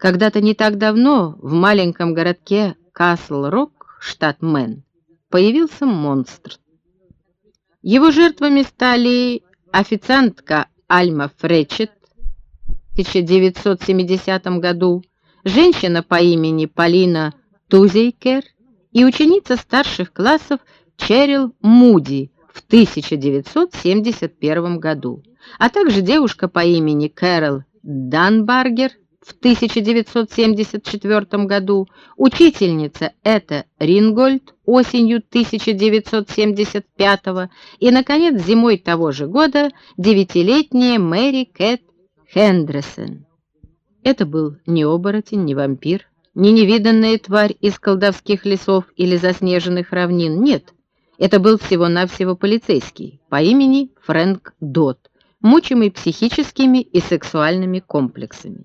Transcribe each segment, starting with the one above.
Когда-то не так давно в маленьком городке Касл-Рок, штат Мэн, появился монстр. Его жертвами стали официантка Альма Фречет в 1970 году, женщина по имени Полина Тузейкер и ученица старших классов Черил Муди в 1971 году, а также девушка по имени Кэрол Данбаргер в 1974 году, учительница Эта Рингольд осенью 1975 и, наконец, зимой того же года девятилетняя Мэри Кэт Хендресен. Это был не оборотень, не вампир, не невиданная тварь из колдовских лесов или заснеженных равнин, нет. Это был всего-навсего полицейский по имени Фрэнк Дот, мучимый психическими и сексуальными комплексами.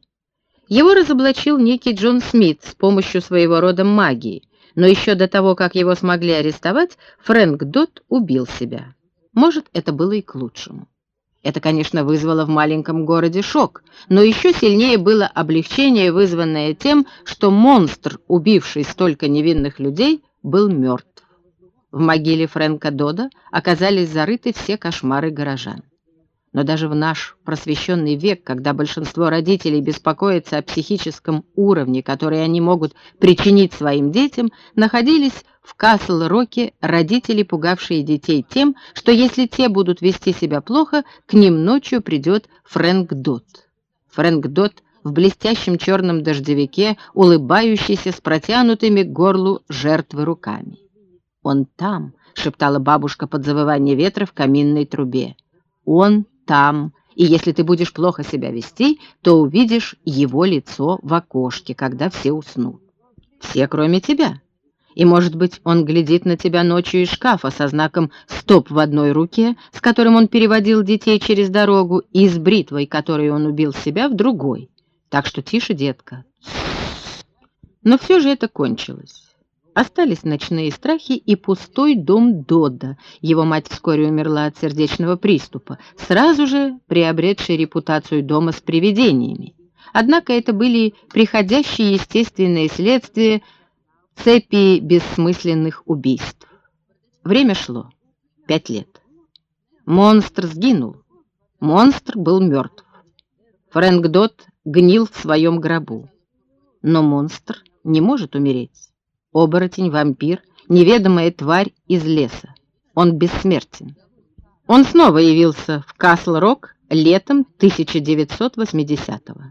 Его разоблачил некий Джон Смит с помощью своего рода магии, но еще до того, как его смогли арестовать, Фрэнк Дот убил себя. Может, это было и к лучшему. Это, конечно, вызвало в маленьком городе шок, но еще сильнее было облегчение, вызванное тем, что монстр, убивший столько невинных людей, был мертв. В могиле Фрэнка Дода оказались зарыты все кошмары горожан. Но даже в наш просвещенный век, когда большинство родителей беспокоится о психическом уровне, который они могут причинить своим детям, находились в Касл-Роке родители, пугавшие детей тем, что если те будут вести себя плохо, к ним ночью придет Фрэнк Дот. Фрэнк Дот в блестящем черном дождевике, улыбающийся с протянутыми к горлу жертвы руками. «Он там!» — шептала бабушка под завывание ветра в каминной трубе. «Он там, и если ты будешь плохо себя вести, то увидишь его лицо в окошке, когда все уснут. Все, кроме тебя. И, может быть, он глядит на тебя ночью из шкафа со знаком «стоп» в одной руке, с которым он переводил детей через дорогу, и с бритвой, которой он убил себя, в другой. Так что тише, детка. Но все же это кончилось. Остались ночные страхи и пустой дом Додда. Его мать вскоре умерла от сердечного приступа, сразу же приобретший репутацию дома с привидениями. Однако это были приходящие естественные следствия цепи бессмысленных убийств. Время шло. Пять лет. Монстр сгинул. Монстр был мертв. Фрэнк Дот гнил в своем гробу. Но монстр не может умереть оборотень, вампир, неведомая тварь из леса. Он бессмертен. Он снова явился в Касл-Рок летом 1980-го.